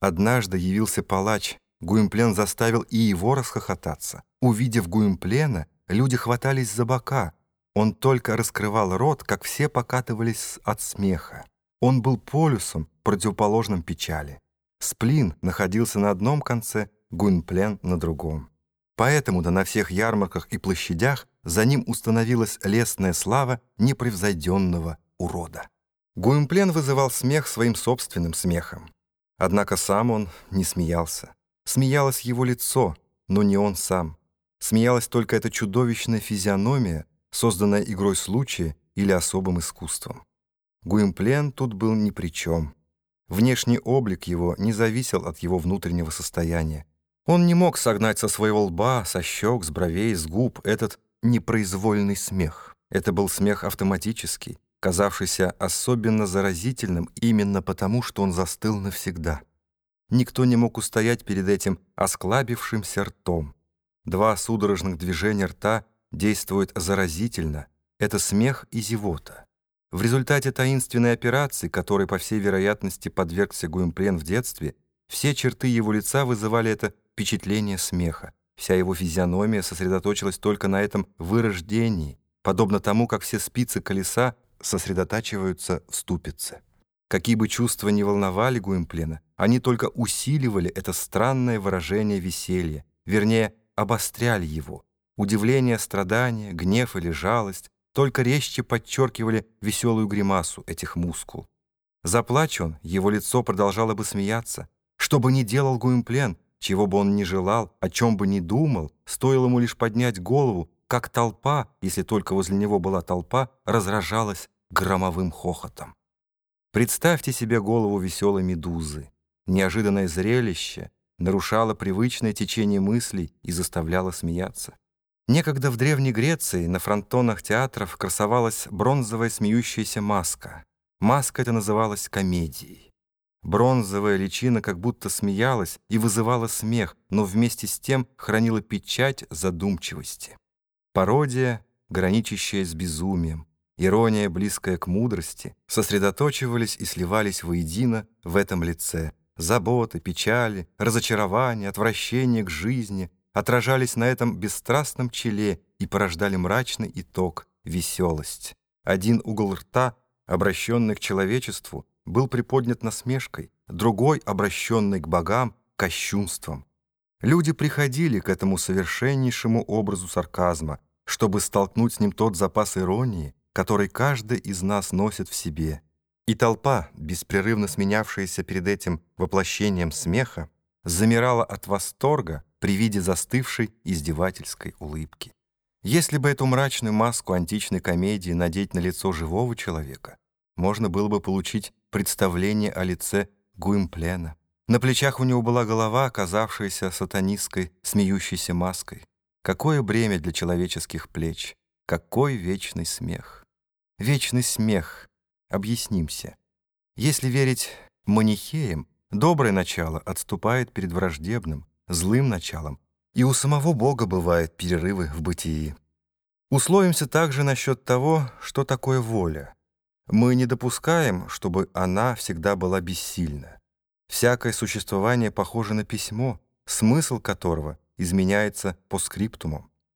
Однажды явился палач. Гуимплен заставил и его расхохотаться. Увидев Гуимплена, люди хватались за бока. Он только раскрывал рот, как все покатывались от смеха. Он был полюсом, противоположным печали. Сплин находился на одном конце, Гуимплен на другом. Поэтому-то на всех ярмарках и площадях за ним установилась лесная слава непревзойденного урода. Гуимплен вызывал смех своим собственным смехом. Однако сам он не смеялся. Смеялось его лицо, но не он сам. Смеялась только эта чудовищная физиономия, созданная игрой случая или особым искусством. Гуимплен тут был ни при чем. Внешний облик его не зависел от его внутреннего состояния. Он не мог согнать со своего лба, со щек, с бровей, с губ этот непроизвольный смех. Это был смех автоматический, казавшийся особенно заразительным именно потому, что он застыл навсегда. Никто не мог устоять перед этим осклабившимся ртом. Два судорожных движения рта действуют заразительно. Это смех и зевота. В результате таинственной операции, которой, по всей вероятности, подвергся Гуимплен в детстве, все черты его лица вызывали это впечатление смеха. Вся его физиономия сосредоточилась только на этом вырождении, подобно тому, как все спицы колеса сосредотачиваются в ступице. Какие бы чувства ни волновали Гуимплена, они только усиливали это странное выражение веселья, вернее, обостряли его. Удивление, страдание, гнев или жалость только резче подчеркивали веселую гримасу этих мускул. Заплачь он, его лицо продолжало бы смеяться. Что бы ни делал Гуимплен, чего бы он ни желал, о чем бы ни думал, стоило ему лишь поднять голову, как толпа, если только возле него была толпа, разражалась громовым хохотом. Представьте себе голову веселой медузы. Неожиданное зрелище нарушало привычное течение мыслей и заставляло смеяться. Некогда в Древней Греции на фронтонах театров красовалась бронзовая смеющаяся маска. Маска эта называлась комедией. Бронзовая личина как будто смеялась и вызывала смех, но вместе с тем хранила печать задумчивости. Пародия, граничащая с безумием, ирония, близкая к мудрости, сосредоточивались и сливались воедино в этом лице. Заботы, печали, разочарование, отвращение к жизни отражались на этом бесстрастном челе и порождали мрачный итог — веселость. Один угол рта, обращенный к человечеству, был приподнят насмешкой, другой, обращенный к богам, кощунством. Люди приходили к этому совершеннейшему образу сарказма, чтобы столкнуть с ним тот запас иронии, который каждый из нас носит в себе. И толпа, беспрерывно сменявшаяся перед этим воплощением смеха, замирала от восторга при виде застывшей издевательской улыбки. Если бы эту мрачную маску античной комедии надеть на лицо живого человека, можно было бы получить представление о лице Гуимплена. На плечах у него была голова, оказавшаяся сатанистской, смеющейся маской. Какое бремя для человеческих плеч! Какой вечный смех! Вечный смех! Объяснимся. Если верить манихеям, доброе начало отступает перед враждебным, злым началом, и у самого Бога бывают перерывы в бытии. Условимся также насчет того, что такое воля. Мы не допускаем, чтобы она всегда была бессильна. Всякое существование похоже на письмо, смысл которого изменяется по скриптумам.